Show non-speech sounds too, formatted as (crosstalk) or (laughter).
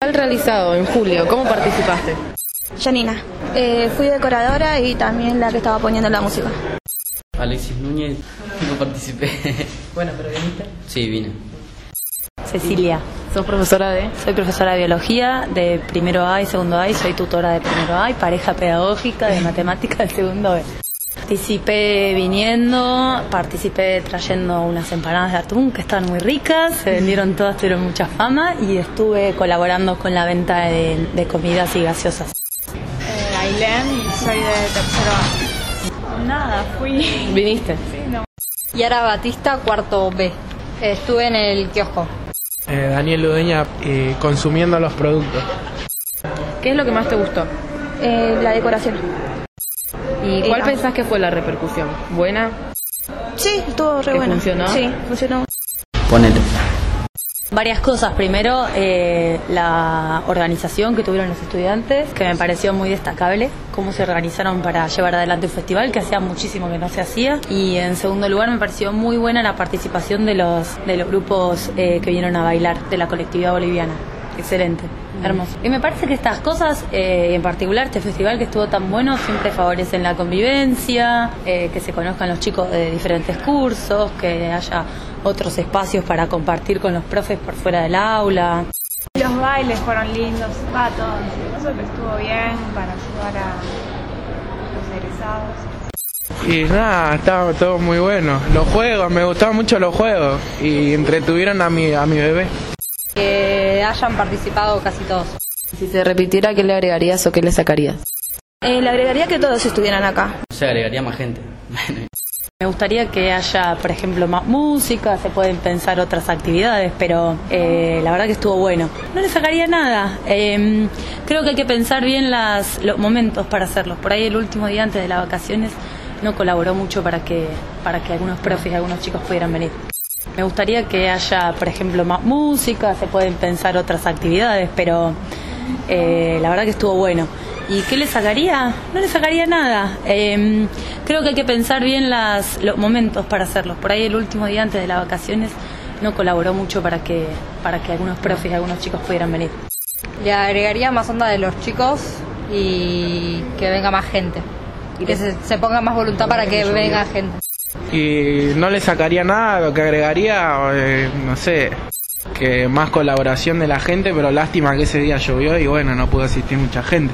Al realizado en julio, ¿cómo participaste? Janina. Eh, fui decoradora y también la que estaba poniendo la música. Alexis Núñez, no participé. Bueno, pero viniste. Sí, vine. Cecilia. ¿Sos profesora de? Soy profesora de biología de primero A y segundo A y soy tutora de primero A y pareja pedagógica de matemática de segundo B. Participé viniendo, participé trayendo unas empanadas de atún que estaban muy ricas, se vendieron todas, tuvieron mucha fama y estuve colaborando con la venta de, de comidas y gaseosas. Eh, Ailén y soy de tercero A. Nada, fui. ¿Viniste? Yara Batista, cuarto B. Estuve en el kiosco. Eh, Daniel Ludeña eh, consumiendo los productos. ¿Qué es lo que más te gustó? Eh, la decoración. ¿Y cuál Eh, pensás que fue la repercusión? ¿Buena? Sí, estuvo re ¿Que bueno. funcionó? Sí, funcionó. Ponele. Varias cosas. Primero, eh, la organización que tuvieron los estudiantes, que me pareció muy destacable, cómo se organizaron para llevar adelante un festival, que hacía muchísimo que no se hacía. Y en segundo lugar, me pareció muy buena la participación de los, de los grupos eh, que vinieron a bailar, de la colectividad boliviana. Excelente, hermoso. Y me parece que estas cosas, eh, en particular este festival que estuvo tan bueno, siempre favorecen la convivencia, eh, que se conozcan los chicos de diferentes cursos, que haya otros espacios para compartir con los profes por fuera del aula. Los bailes fueron lindos, va todo. Eso que estuvo bien para ayudar a los egresados. Y nada, estaba todo muy bueno. Los juegos, me gustaban mucho los juegos y entretuvieron a mi, a mi bebé. Que hayan participado casi todos. Si se repitiera, ¿qué le agregarías o qué le sacarías? Eh, le agregaría que todos estuvieran acá. Se agregaría más gente. (laughs) Me gustaría que haya, por ejemplo, más música, se pueden pensar otras actividades, pero eh, la verdad que estuvo bueno. No le sacaría nada. Eh, creo que hay que pensar bien las, los momentos para hacerlos. Por ahí el último día antes de las vacaciones no colaboró mucho para que, para que algunos profes y algunos chicos pudieran venir. Me gustaría que haya, por ejemplo, más música, se pueden pensar otras actividades, pero eh, la verdad que estuvo bueno. ¿Y qué le sacaría? No le sacaría nada. Eh, creo que hay que pensar bien las, los momentos para hacerlos. Por ahí el último día antes de las vacaciones no colaboró mucho para que, para que algunos profes y algunos chicos pudieran venir. Le agregaría más onda de los chicos y que venga más gente. Y que se, se ponga más voluntad para que venga gente. Y no le sacaría nada, lo que agregaría, eh, no sé, que más colaboración de la gente, pero lástima que ese día llovió y bueno, no pudo asistir mucha gente.